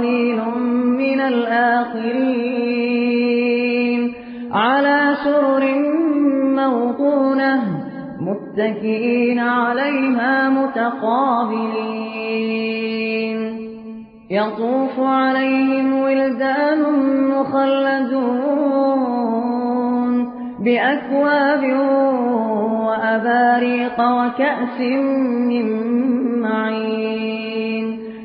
وقليل من الآخرين. على سرر موطونة متكئين عليها متقابلين. يطوف عليهم ولدان مخلدون بأكواب وأباريق وكأس من معين.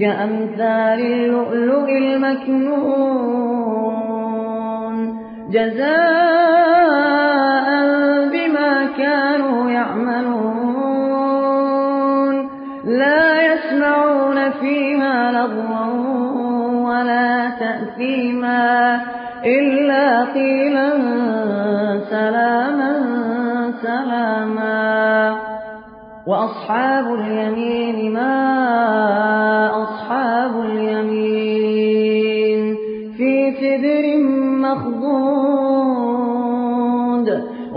كأمثال اللؤلؤ المكنون. جزاء بما كانوا يعملون. لا يسمعون فيها لغوا ولا تأثيما إلا قيلا سلاما سلاما. وأصحاب اليمين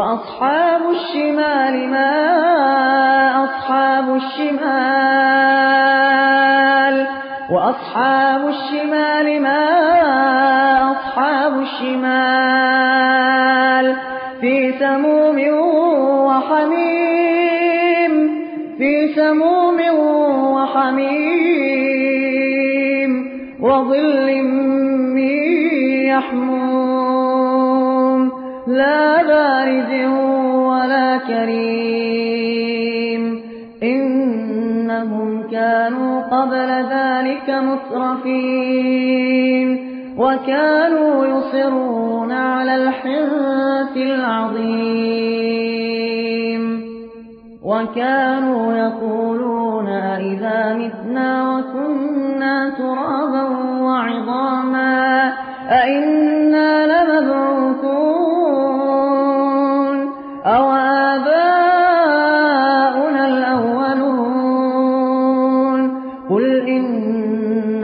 وأصحاب الشمال ما أصحاب الشمال وأصحاب الشمال ما أصحاب الشمال في سموم وحميم في سموم وحميم وظل من يحموم لا بارد ولا كريم. إنهم كانوا قبل ذلك مترفين. وكانوا يصرون على الحنث العظيم. وكانوا يقولون أئذا متنا وكنا ترابا وعظاما. أئنا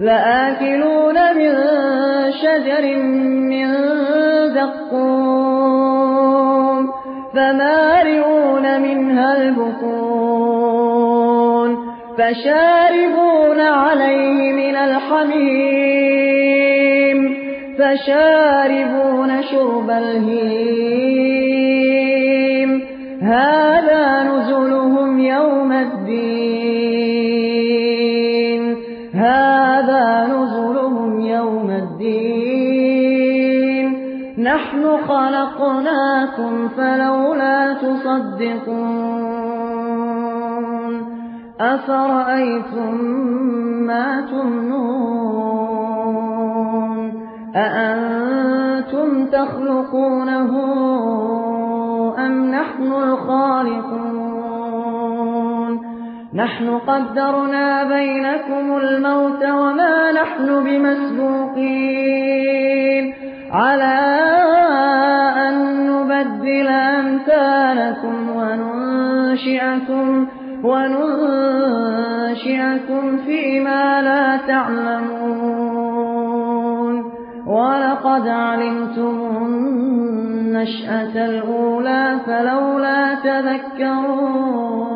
لآكلون من شجر من زقوم فمارئون منها البطون فشاربون عليه من الحميم فشاربون شرب الهيم هذا نزلهم يوم الدين نزلهم يوم الدين. نحن خلقناكم فلولا تصدقون. أفرأيتم ما تمنون؟ أأنتم تخلقونه نحن قدرنا بينكم الموت وما نحن بمسبوقين. على أن نبدل أمثالكم وننشئكم وننشئكم فيما لا تعلمون. ولقد علمتم النشأة الأولى فلولا تذكرون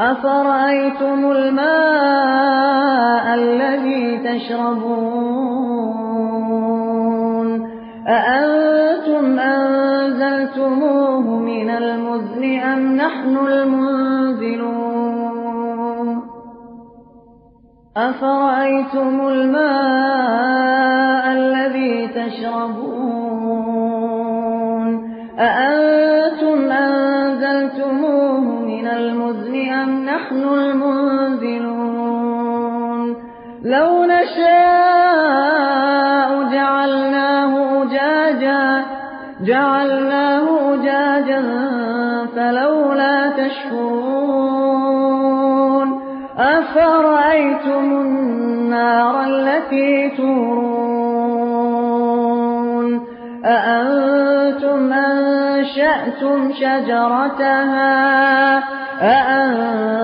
أفرأيتم الماء الذي تشربون؟ أأنتم أنزلتموه من المزن أم نحن المنزلون؟ أفرأيتم الماء الذي تشربون؟ أأنتم نحن المنزلون لو نشاء جعلناه أجاجا جعلناه أجاجا فلولا تشكرون. أفرأيتم النار التي تورون؟ أأنتم أنشأتم شجرتها؟ أأنتم